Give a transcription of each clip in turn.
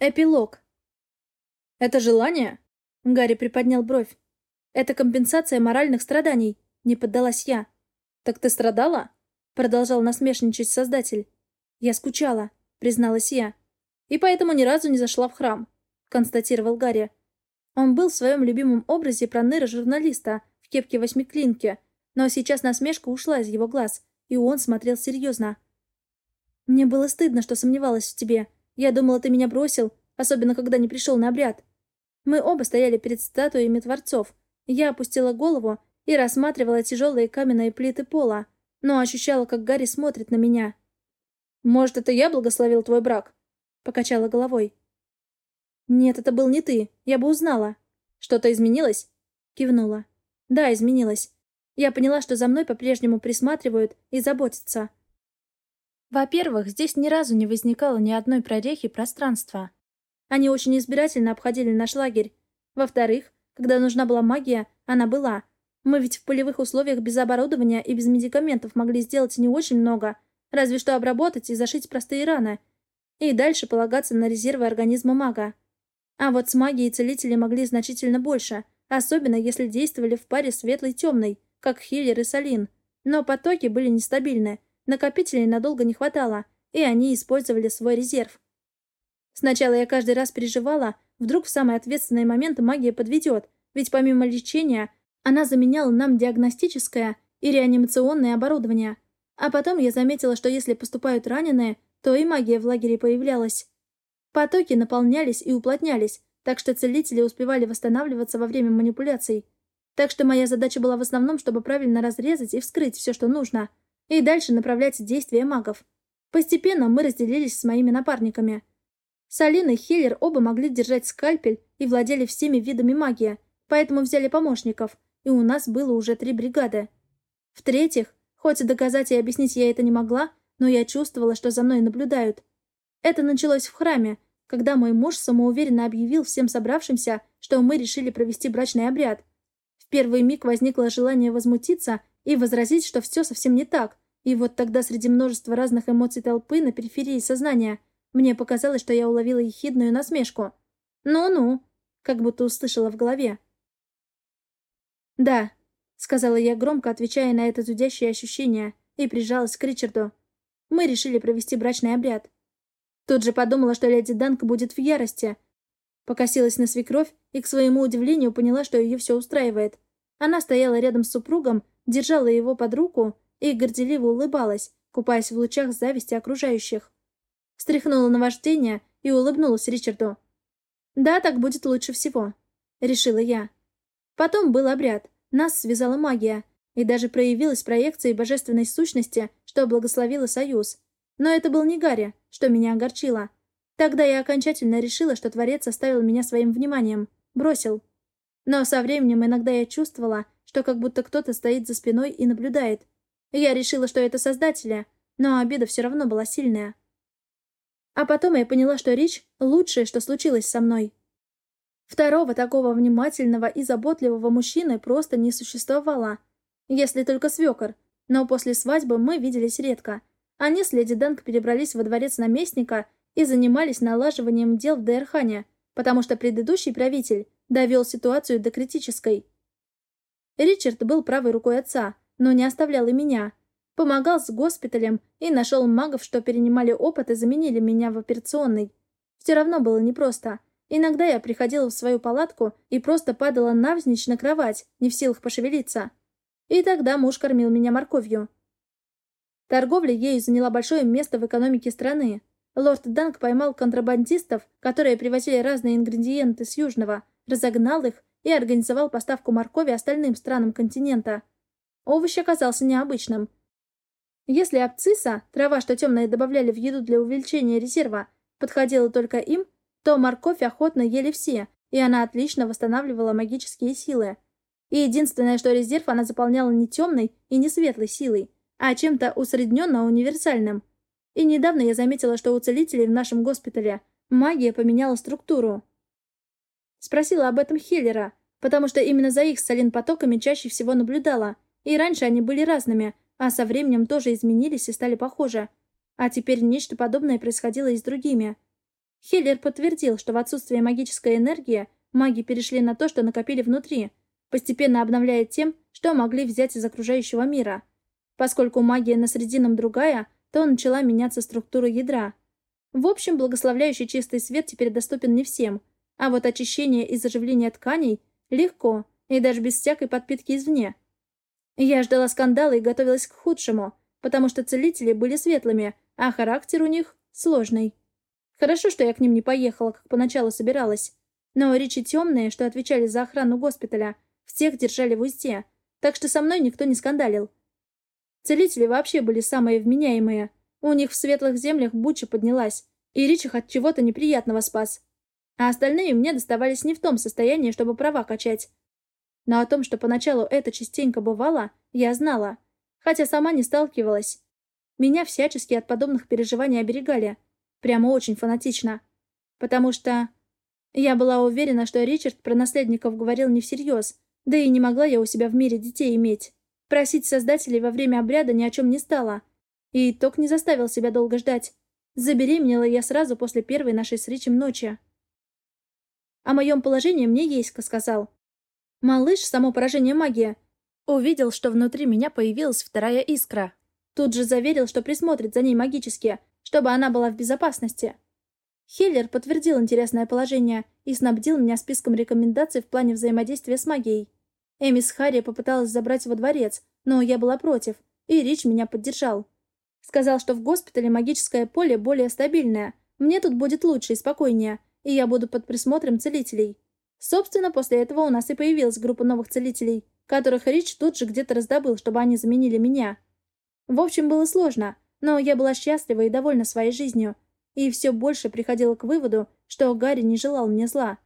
Эпилог. «Это желание?» Гарри приподнял бровь. «Это компенсация моральных страданий», — не поддалась я. «Так ты страдала?» — продолжал насмешничать Создатель. «Я скучала», — призналась я. «И поэтому ни разу не зашла в храм», — констатировал Гарри. Он был в своем любимом образе проныра-журналиста в кепке-восьмиклинке, но сейчас насмешка ушла из его глаз, и он смотрел серьезно. «Мне было стыдно, что сомневалась в тебе», я думала, ты меня бросил, особенно когда не пришел на обряд. Мы оба стояли перед статуями творцов. Я опустила голову и рассматривала тяжелые каменные плиты пола, но ощущала, как Гарри смотрит на меня. «Может, это я благословил твой брак?» — покачала головой. «Нет, это был не ты. Я бы узнала». «Что-то изменилось?» — кивнула. «Да, изменилось. Я поняла, что за мной по-прежнему присматривают и заботятся. Во-первых, здесь ни разу не возникало ни одной прорехи пространства. Они очень избирательно обходили наш лагерь. Во-вторых, когда нужна была магия, она была. Мы ведь в полевых условиях без оборудования и без медикаментов могли сделать не очень много, разве что обработать и зашить простые раны. И дальше полагаться на резервы организма мага. А вот с магией целители могли значительно больше, особенно если действовали в паре светлой-темной, как Хиллер и Салин. Но потоки были нестабильны, Накопителей надолго не хватало, и они использовали свой резерв. Сначала я каждый раз переживала, вдруг в самый ответственный момент магия подведет, ведь помимо лечения она заменяла нам диагностическое и реанимационное оборудование. А потом я заметила, что если поступают раненые, то и магия в лагере появлялась. Потоки наполнялись и уплотнялись, так что целители успевали восстанавливаться во время манипуляций. Так что моя задача была в основном, чтобы правильно разрезать и вскрыть все, что нужно – и дальше направлять действия магов. Постепенно мы разделились с моими напарниками. Салин и Хиллер оба могли держать скальпель и владели всеми видами магии, поэтому взяли помощников, и у нас было уже три бригады. В-третьих, хоть доказать и объяснить я это не могла, но я чувствовала, что за мной наблюдают. Это началось в храме, когда мой муж самоуверенно объявил всем собравшимся, что мы решили провести брачный обряд. В первый миг возникло желание возмутиться и возразить, что все совсем не так. И вот тогда среди множества разных эмоций толпы на периферии сознания мне показалось, что я уловила ехидную насмешку. «Ну-ну», как будто услышала в голове. «Да», — сказала я громко, отвечая на это зудящее ощущение, и прижалась к Ричарду. Мы решили провести брачный обряд. Тут же подумала, что леди Данка будет в ярости. Покосилась на свекровь и, к своему удивлению, поняла, что ее все устраивает. Она стояла рядом с супругом, держала его под руку и горделиво улыбалась, купаясь в лучах зависти окружающих. Стряхнула наваждение и улыбнулась Ричарду. «Да, так будет лучше всего», — решила я. Потом был обряд, нас связала магия, и даже проявилась проекция божественной сущности, что благословила союз. Но это был не Гарри, что меня огорчило. Тогда я окончательно решила, что Творец оставил меня своим вниманием, бросил. Но со временем иногда я чувствовала, что как будто кто-то стоит за спиной и наблюдает. Я решила, что это создатели, но обида все равно была сильная. А потом я поняла, что Рич — лучшее, что случилось со мной. Второго такого внимательного и заботливого мужчины просто не существовало. Если только свекор. Но после свадьбы мы виделись редко. Они с леди Дэнк перебрались во дворец наместника и занимались налаживанием дел в Дейрхане, потому что предыдущий правитель довел ситуацию до критической. Ричард был правой рукой отца, но не оставлял и меня. Помогал с госпиталем и нашел магов, что перенимали опыт и заменили меня в операционной. Все равно было непросто. Иногда я приходила в свою палатку и просто падала навзничь на кровать, не в силах пошевелиться. И тогда муж кормил меня морковью. Торговля ею заняла большое место в экономике страны. Лорд Данк поймал контрабандистов, которые привозили разные ингредиенты с Южного, разогнал их и организовал поставку моркови остальным странам континента. Овощ оказался необычным. Если абцисса, трава, что темные добавляли в еду для увеличения резерва, подходила только им, то морковь охотно ели все, и она отлично восстанавливала магические силы. И единственное, что резерв она заполняла не темной и не светлой силой, а чем-то усредненно универсальным. И недавно я заметила, что у целителей в нашем госпитале магия поменяла структуру. Спросила об этом Хеллера, потому что именно за их с потоками чаще всего наблюдала, и раньше они были разными, а со временем тоже изменились и стали похожи. А теперь нечто подобное происходило и с другими. Хиллер подтвердил, что в отсутствие магической энергии маги перешли на то, что накопили внутри, постепенно обновляя тем, что могли взять из окружающего мира. Поскольку магия на Срединном другая, то начала меняться структура ядра. В общем, благословляющий чистый свет теперь доступен не всем, а вот очищение и заживление тканей легко, и даже без всякой подпитки извне. Я ждала скандала и готовилась к худшему, потому что целители были светлыми, а характер у них сложный. Хорошо, что я к ним не поехала, как поначалу собиралась. Но речи темные, что отвечали за охрану госпиталя, всех держали в узде, так что со мной никто не скандалил. Целители вообще были самые вменяемые. У них в светлых землях буча поднялась, и Рич их от чего-то неприятного спас. А остальные мне доставались не в том состоянии, чтобы права качать. Но о том, что поначалу это частенько бывало, я знала, хотя сама не сталкивалась. Меня всячески от подобных переживаний оберегали. Прямо очень фанатично. Потому что... Я была уверена, что Ричард про наследников говорил не всерьез, да и не могла я у себя в мире детей иметь. Просить создателей во время обряда ни о чем не стала. И итог не заставил себя долго ждать. Забеременела я сразу после первой нашей с Ричем ночи. О моем положении мне Еська сказал. Малыш, само поражение магии, увидел, что внутри меня появилась вторая искра. Тут же заверил, что присмотрит за ней магически, чтобы она была в безопасности. Хиллер подтвердил интересное положение и снабдил меня списком рекомендаций в плане взаимодействия с магией. Эми с Харри попыталась забрать во дворец, но я была против, и Рич меня поддержал. Сказал, что в госпитале магическое поле более стабильное, мне тут будет лучше и спокойнее, и я буду под присмотром целителей. Собственно, после этого у нас и появилась группа новых целителей, которых Рич тут же где-то раздобыл, чтобы они заменили меня. В общем, было сложно, но я была счастлива и довольна своей жизнью, и все больше приходила к выводу, что Гарри не желал мне зла.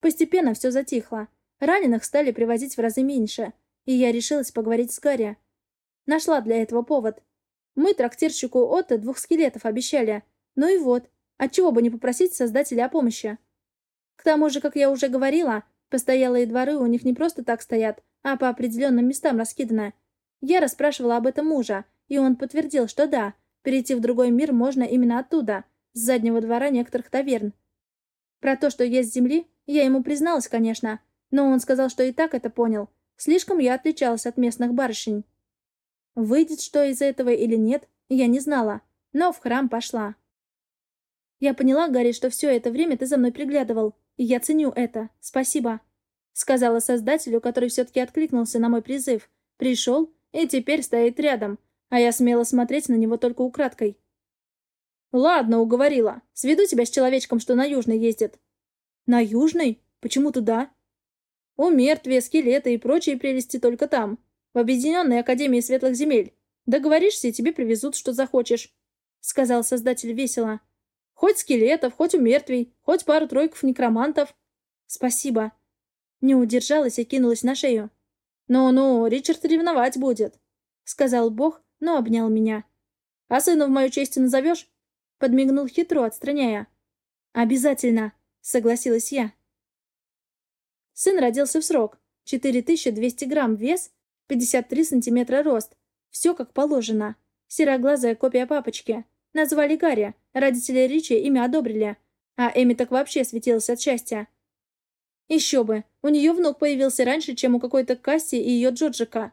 Постепенно все затихло. Раненых стали привозить в разы меньше, и я решилась поговорить с Гарри. Нашла для этого повод. Мы трактирщику Отто двух скелетов обещали. Ну и вот, отчего бы не попросить создателя о помощи. К тому же, как я уже говорила, постоялые дворы у них не просто так стоят, а по определенным местам раскиданы. Я расспрашивала об этом мужа, и он подтвердил, что да, перейти в другой мир можно именно оттуда, с заднего двора некоторых таверн. Про то, что есть земли, я ему призналась, конечно, но он сказал, что и так это понял. Слишком я отличалась от местных барышень. Выйдет что из этого или нет, я не знала, но в храм пошла. Я поняла, Гарри, что все это время ты за мной приглядывал, и я ценю это. Спасибо. Сказала создателю, который все-таки откликнулся на мой призыв. Пришел и теперь стоит рядом, а я смела смотреть на него только украдкой. «Ладно, уговорила. Сведу тебя с человечком, что на Южный ездит». «На Южный? Почему туда?» «У мертвия, скелеты и прочие прелести только там, в Объединенной Академии Светлых Земель. Договоришься, и тебе привезут, что захочешь», — сказал создатель весело. «Хоть скелетов, хоть у мертвей, хоть пару-тройков некромантов». «Спасибо». Не удержалась и кинулась на шею. «Ну-ну, Ричард ревновать будет», — сказал Бог, но обнял меня. «А сына в мою честь назовешь?» Подмигнул хитро, отстраняя. «Обязательно», — согласилась я. Сын родился в срок. 4200 грамм вес, 53 сантиметра рост. Все как положено. Сероглазая копия папочки. Назвали Гарри. Родители Ричи имя одобрили. А Эми так вообще светилась от счастья. Еще бы, у нее внук появился раньше, чем у какой-то Касси и ее Джорджика.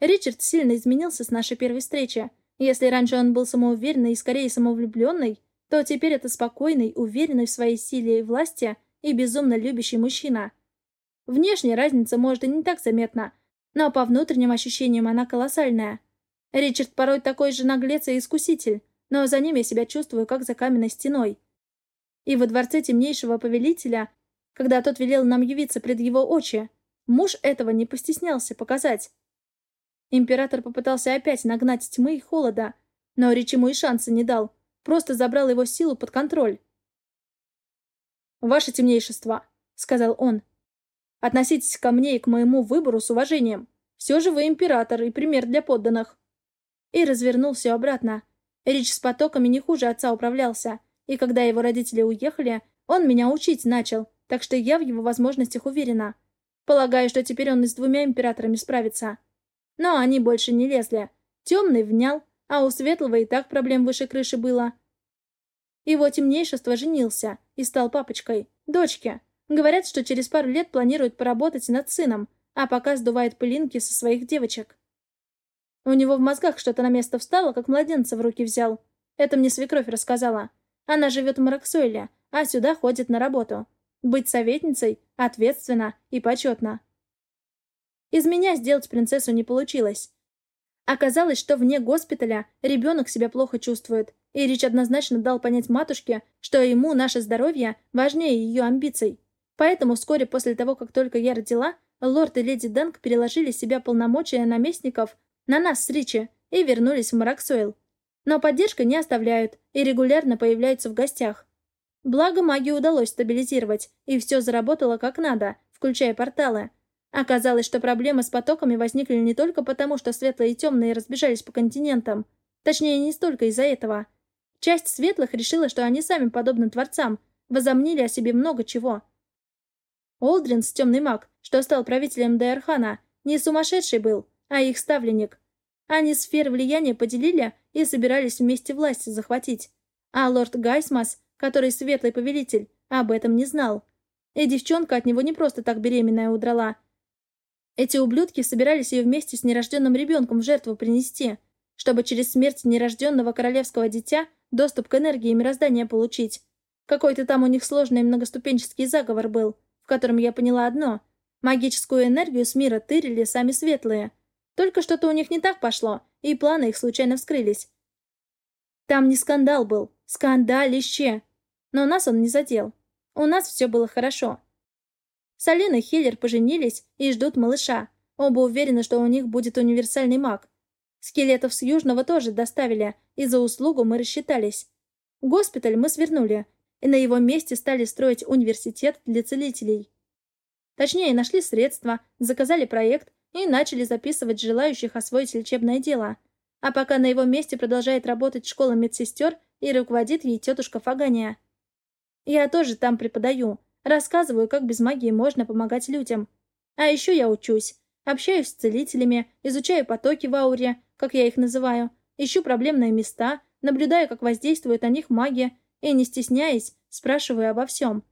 Ричард сильно изменился с нашей первой встречи. Если раньше он был самоуверенный и скорее самовлюбленный, то теперь это спокойный, уверенный в своей силе и власти и безумно любящий мужчина. Внешняя разница может и не так заметна, но по внутренним ощущениям она колоссальная. Ричард порой такой же наглец и искуситель, но за ним я себя чувствую, как за каменной стеной. И во дворце темнейшего повелителя когда тот велел нам явиться пред его очи. Муж этого не постеснялся показать. Император попытался опять нагнать тьмы и холода, но Рич ему и шанса не дал, просто забрал его силу под контроль. «Ваше темнейшество», — сказал он, — «относитесь ко мне и к моему выбору с уважением. Все же вы император и пример для подданных». И развернул все обратно. Рич с потоками не хуже отца управлялся, и когда его родители уехали, он меня учить начал, так что я в его возможностях уверена. Полагаю, что теперь он и с двумя императорами справится. Но они больше не лезли. Темный внял, а у Светлого и так проблем выше крыши было. Его темнейшество женился и стал папочкой. Дочке. Говорят, что через пару лет планирует поработать над сыном, а пока сдувает пылинки со своих девочек. У него в мозгах что-то на место встало, как младенца в руки взял. Это мне свекровь рассказала. Она живет в Мараксойле, а сюда ходит на работу. Быть советницей ответственно и почетно. Из меня сделать принцессу не получилось. Оказалось, что вне госпиталя ребенок себя плохо чувствует, и Рич однозначно дал понять матушке, что ему наше здоровье важнее ее амбиций. Поэтому вскоре после того, как только я родила, лорд и леди Дэнк переложили себя полномочия наместников на нас с Ричи и вернулись в Мараксойл. Но поддержка не оставляют и регулярно появляются в гостях. Благо магию удалось стабилизировать, и все заработало как надо, включая порталы. Оказалось, что проблемы с потоками возникли не только потому, что светлые и темные разбежались по континентам. Точнее, не столько из-за этого. Часть светлых решила, что они сами подобны творцам, возомнили о себе много чего. Олдринс, темный маг, что стал правителем Дейрхана, не сумасшедший был, а их ставленник. Они сферы влияния поделили и собирались вместе власть захватить. А лорд Гайсмас, который светлый повелитель, об этом не знал. И девчонка от него не просто так беременная удрала. Эти ублюдки собирались ее вместе с нерожденным ребенком в жертву принести, чтобы через смерть нерожденного королевского дитя доступ к энергии мироздания получить. Какой-то там у них сложный многоступенческий заговор был, в котором я поняла одно. Магическую энергию с мира тырили сами светлые. Только что-то у них не так пошло, и планы их случайно вскрылись. Там не скандал был, скандалище. Но нас он не задел. У нас все было хорошо. Салин и Хиллер поженились и ждут малыша. Оба уверены, что у них будет универсальный маг. Скелетов с Южного тоже доставили, и за услугу мы рассчитались. Госпиталь мы свернули, и на его месте стали строить университет для целителей. Точнее, нашли средства, заказали проект и начали записывать желающих освоить лечебное дело. А пока на его месте продолжает работать школа медсестер и руководит ей тетушка Фагания. Я тоже там преподаю, рассказываю, как без магии можно помогать людям. А еще я учусь, общаюсь с целителями, изучаю потоки в ауре, как я их называю, ищу проблемные места, наблюдаю, как воздействует на них магия, и, не стесняясь, спрашиваю обо всем.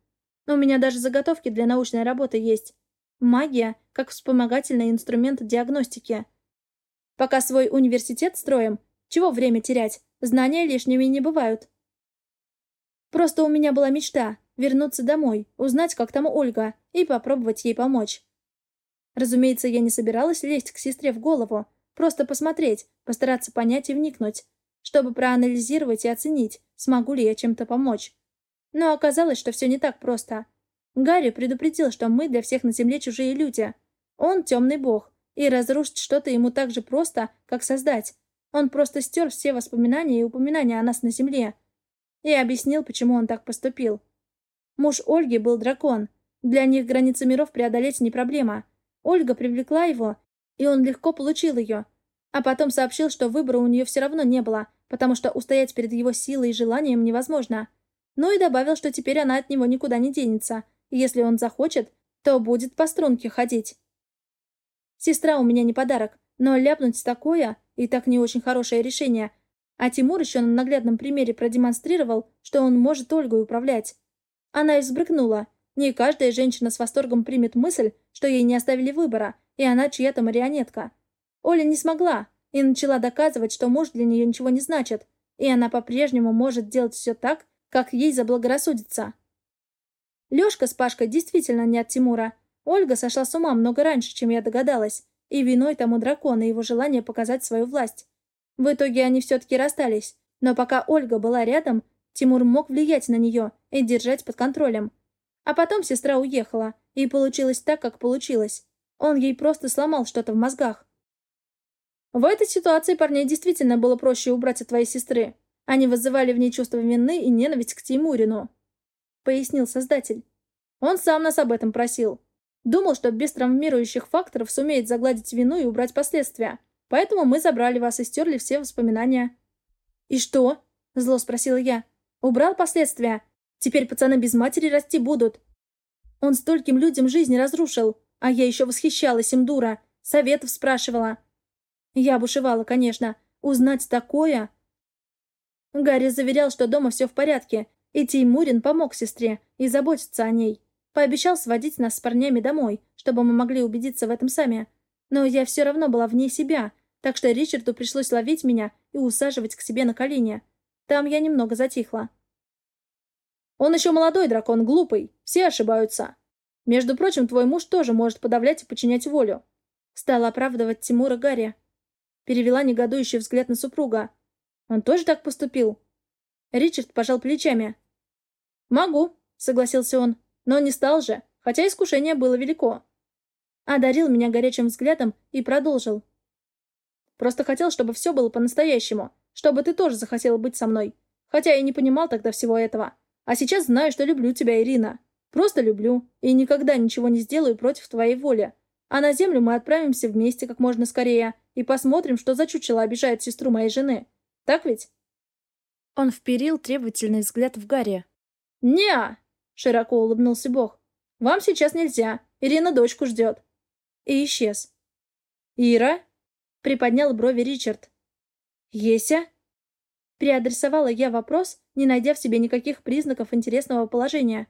У меня даже заготовки для научной работы есть. Магия как вспомогательный инструмент диагностики. Пока свой университет строим, чего время терять, знания лишними не бывают. Просто у меня была мечта — вернуться домой, узнать, как там Ольга, и попробовать ей помочь. Разумеется, я не собиралась лезть к сестре в голову, просто посмотреть, постараться понять и вникнуть чтобы проанализировать и оценить, смогу ли я чем-то помочь. Но оказалось, что все не так просто. Гарри предупредил, что мы для всех на Земле чужие люди. Он темный бог, и разрушить что-то ему так же просто, как создать. Он просто стер все воспоминания и упоминания о нас на Земле. И объяснил, почему он так поступил. Муж Ольги был дракон. Для них границы миров преодолеть не проблема. Ольга привлекла его, и он легко получил ее. А потом сообщил, что выбора у нее все равно не было, потому что устоять перед его силой и желанием невозможно. Ну и добавил, что теперь она от него никуда не денется, если он захочет, то будет по струнке ходить. Сестра у меня не подарок, но ляпнуть такое и так не очень хорошее решение. А Тимур еще на наглядном примере продемонстрировал, что он может Ольгой управлять. Она и взбрыкнула. Не каждая женщина с восторгом примет мысль, что ей не оставили выбора, и она чья-то марионетка. Оля не смогла, и начала доказывать, что муж для нее ничего не значит, и она по-прежнему может делать все так, как ей заблагорассудится. Лешка с Пашкой действительно не от Тимура. Ольга сошла с ума много раньше, чем я догадалась, и виной тому дракон и его желание показать свою власть. В итоге они все-таки расстались, но пока Ольга была рядом, Тимур мог влиять на нее и держать под контролем. А потом сестра уехала, и получилось так, как получилось. Он ей просто сломал что-то в мозгах. В этой ситуации парней действительно было проще убрать от твоей сестры. Они вызывали в ней чувство вины и ненависть к Тимурину. Пояснил создатель. Он сам нас об этом просил. Думал, что без травмирующих факторов сумеет загладить вину и убрать последствия. Поэтому мы забрали вас и стерли все воспоминания. «И что?» — зло спросила я. «Убрал последствия. Теперь пацаны без матери расти будут. Он стольким людям жизни разрушил, а я еще восхищалась им, дура. Советов спрашивала. Я бушевала, конечно. Узнать такое... Гарри заверял, что дома все в порядке, и Теймурин помог сестре и заботится о ней. Пообещал сводить нас с парнями домой, чтобы мы могли убедиться в этом сами. Но я все равно была вне себя, так что Ричарду пришлось ловить меня и усаживать к себе на колени. Там я немного затихла. «Он еще молодой дракон, глупый. Все ошибаются. Между прочим, твой муж тоже может подавлять и подчинять волю». Стала оправдывать Тимура Гарри. Перевела негодующий взгляд на супруга. «Он тоже так поступил?» Ричард пожал плечами. «Могу», — согласился он. Но не стал же, хотя искушение было велико. Одарил меня горячим взглядом и продолжил. Просто хотел, чтобы все было по-настоящему, чтобы ты тоже захотела быть со мной. Хотя я не понимал тогда всего этого. А сейчас знаю, что люблю тебя, Ирина. Просто люблю. И никогда ничего не сделаю против твоей воли. А на землю мы отправимся вместе как можно скорее и посмотрим, что за чучело обижает сестру моей жены. Так ведь?» Он вперил требовательный взгляд в Гарри. «Не-а!» Широко улыбнулся Бог. «Вам сейчас нельзя. Ирина дочку ждет». И исчез. «Ира?» — приподнял брови Ричард. «Еся?» Переадресовала я вопрос, не найдя в себе никаких признаков интересного положения.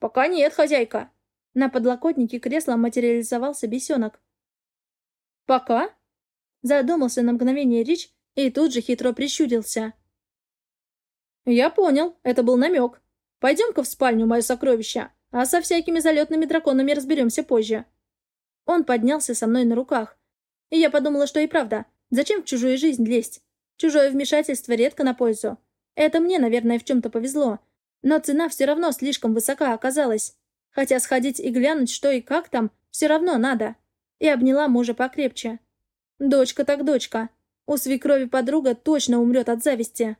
«Пока нет, хозяйка». На подлокотнике кресла материализовался бесенок. «Пока?» Задумался на мгновение Рич и тут же хитро прищурился. «Я понял, это был намек», Пойдем-ка в спальню, мое сокровище, а со всякими залетными драконами разберемся позже. Он поднялся со мной на руках. И я подумала, что и правда. Зачем в чужую жизнь лезть? Чужое вмешательство редко на пользу. Это мне, наверное, в чем-то повезло. Но цена все равно слишком высока оказалась. Хотя сходить и глянуть, что и как там, все равно надо. И обняла мужа покрепче. Дочка так дочка. У свекрови подруга точно умрет от зависти.